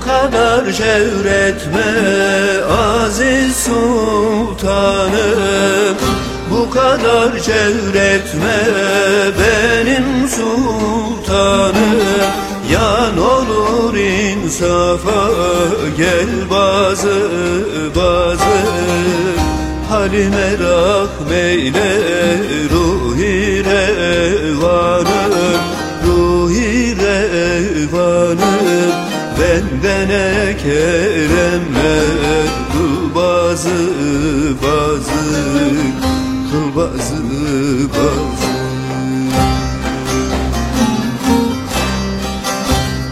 kadar cevretme aziz sultanım Bu kadar cevretme benim sultanım Yan olur insafa gel bazı bazı. Halime rahmeyle ruhi revanım Ruhi revanım Bendene keremler Kıl bazı bazı Kıl bazı bazı.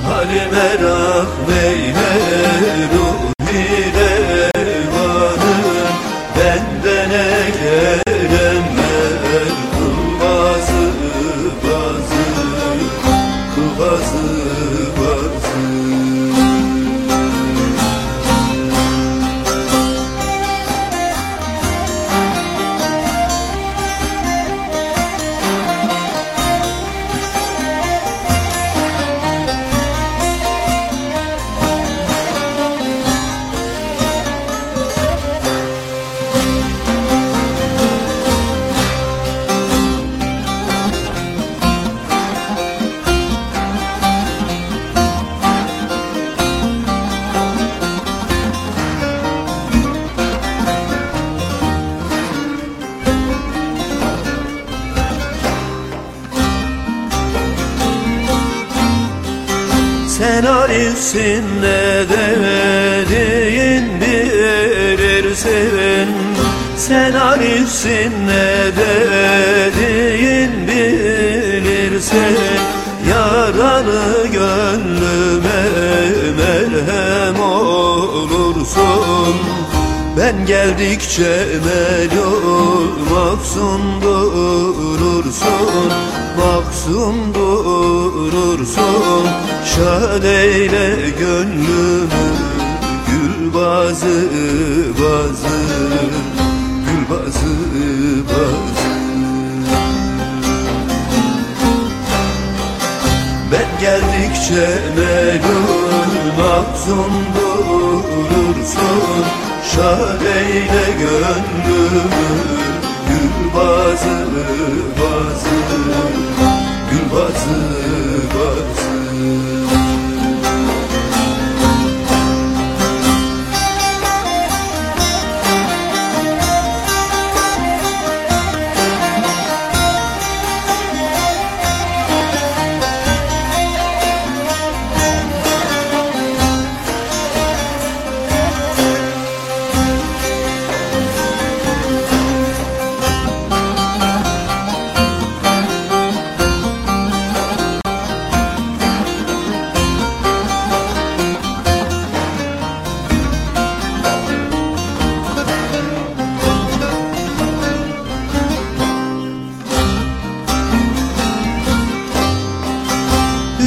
Halime rahmeyle ruhi revanım Bendene keremler Kıl bazı bazı Kıl bazı Sen arifsin ne dediğin bilirsin Sen arifsin ne dediğin bilirsin Yaralı gönlüme merhem olursun. Ben geldikçe melul maksum durursun. Maksum durursun. Şad eyle gönlümü Gül bazı bazı Gül bazı bazı. Ben geldikçe melul mahzun durursun. Şad eyle gönlümü bazı bazı Gül bazı bazı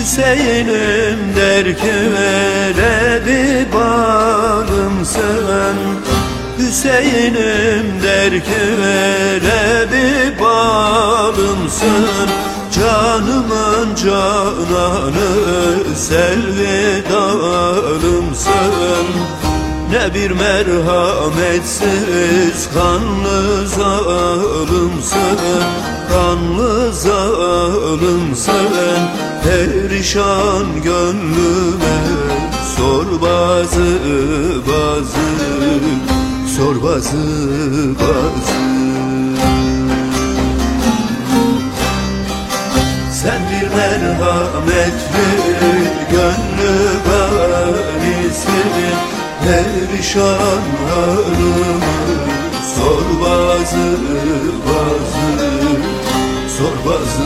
Hüseyin'im der ki vere bir bağlımsın Hüseyin'im der ki vere bir bağlımsın Canımın cananı selvi dalımsın ne bir merhametsiz kanlı zalimsin Kanlı zalimsin Perişan gönlüme Sor bazı bazı Sor bazı bazı. Sen bir merhametli gönlü ganisin Perişan halımı sor bazı bazı Bazı